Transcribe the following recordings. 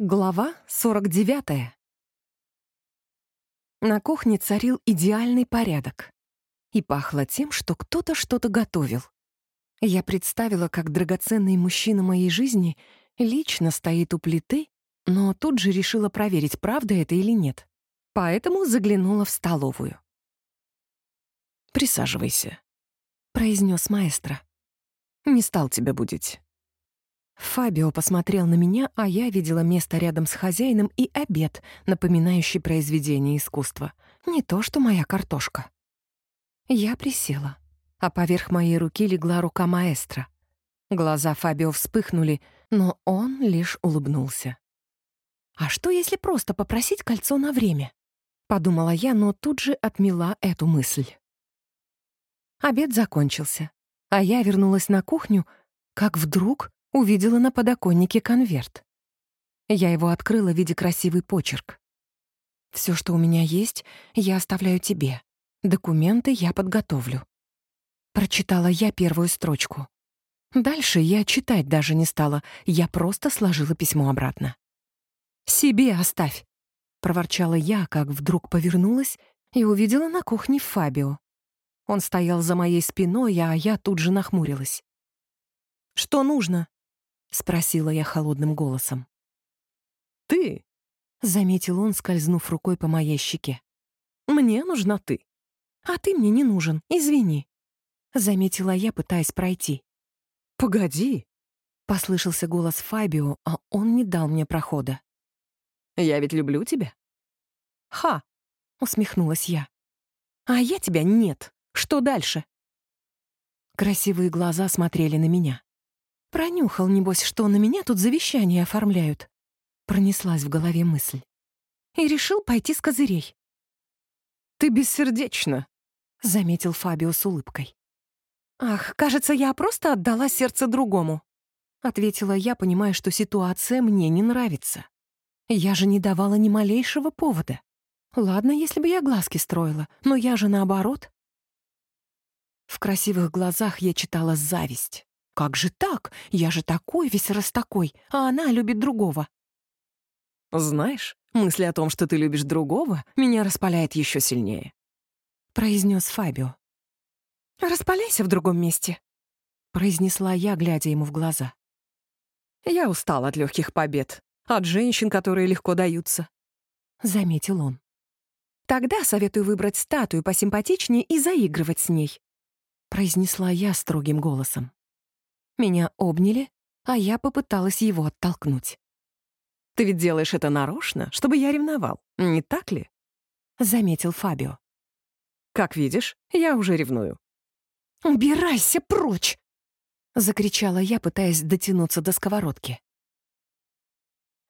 Глава 49. На кухне царил идеальный порядок. И пахло тем, что кто-то что-то готовил. Я представила, как драгоценный мужчина моей жизни лично стоит у плиты, но тут же решила проверить, правда это или нет. Поэтому заглянула в столовую. «Присаживайся», — произнес маэстро. «Не стал тебя будить». Фабио посмотрел на меня, а я видела место рядом с хозяином и обед, напоминающий произведение искусства. Не то, что моя картошка. Я присела, а поверх моей руки легла рука маэстро. Глаза Фабио вспыхнули, но он лишь улыбнулся. «А что, если просто попросить кольцо на время?» — подумала я, но тут же отмела эту мысль. Обед закончился, а я вернулась на кухню, как вдруг увидела на подоконнике конверт. Я его открыла в виде красивый почерк. Все, что у меня есть, я оставляю тебе. Документы я подготовлю». Прочитала я первую строчку. Дальше я читать даже не стала, я просто сложила письмо обратно. «Себе оставь!» — проворчала я, как вдруг повернулась и увидела на кухне Фабио. Он стоял за моей спиной, а я тут же нахмурилась. «Что нужно?» — спросила я холодным голосом. «Ты?» — заметил он, скользнув рукой по моей щеке. «Мне нужна ты». «А ты мне не нужен, извини», — заметила я, пытаясь пройти. «Погоди», — послышался голос Фабио, а он не дал мне прохода. «Я ведь люблю тебя». «Ха!» — усмехнулась я. «А я тебя нет. Что дальше?» Красивые глаза смотрели на меня. Пронюхал, небось, что на меня тут завещание оформляют. Пронеслась в голове мысль. И решил пойти с козырей. «Ты бессердечна», — заметил Фабио с улыбкой. «Ах, кажется, я просто отдала сердце другому», — ответила я, понимая, что ситуация мне не нравится. Я же не давала ни малейшего повода. Ладно, если бы я глазки строила, но я же наоборот. В красивых глазах я читала зависть. Как же так? Я же такой весь раз такой, а она любит другого. Знаешь, мысль о том, что ты любишь другого, меня распаляет еще сильнее. Произнес Фабио. Распаляйся в другом месте. Произнесла я, глядя ему в глаза. Я устал от легких побед, от женщин, которые легко даются. Заметил он. Тогда советую выбрать статую посимпатичнее и заигрывать с ней. Произнесла я строгим голосом. Меня обняли, а я попыталась его оттолкнуть. «Ты ведь делаешь это нарочно, чтобы я ревновал, не так ли?» — заметил Фабио. «Как видишь, я уже ревную». «Убирайся прочь!» — закричала я, пытаясь дотянуться до сковородки.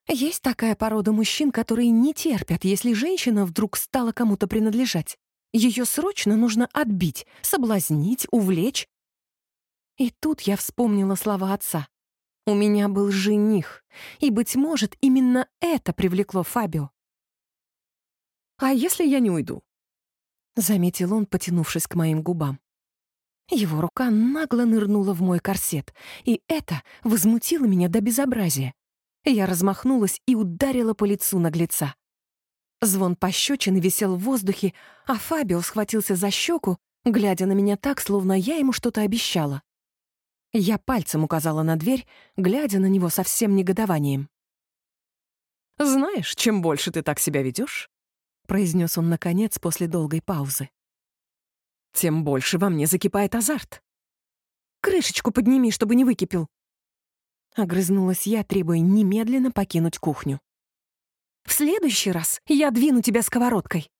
Есть такая порода мужчин, которые не терпят, если женщина вдруг стала кому-то принадлежать. Ее срочно нужно отбить, соблазнить, увлечь, и тут я вспомнила слова отца. У меня был жених, и, быть может, именно это привлекло Фабио. «А если я не уйду?» — заметил он, потянувшись к моим губам. Его рука нагло нырнула в мой корсет, и это возмутило меня до безобразия. Я размахнулась и ударила по лицу наглеца. Звон пощечины висел в воздухе, а Фабио схватился за щеку, глядя на меня так, словно я ему что-то обещала. Я пальцем указала на дверь, глядя на него со всем негодованием. «Знаешь, чем больше ты так себя ведешь, произнес он наконец после долгой паузы, тем больше во мне закипает азарт. «Крышечку подними, чтобы не выкипел!» Огрызнулась я, требуя немедленно покинуть кухню. «В следующий раз я двину тебя сковородкой!»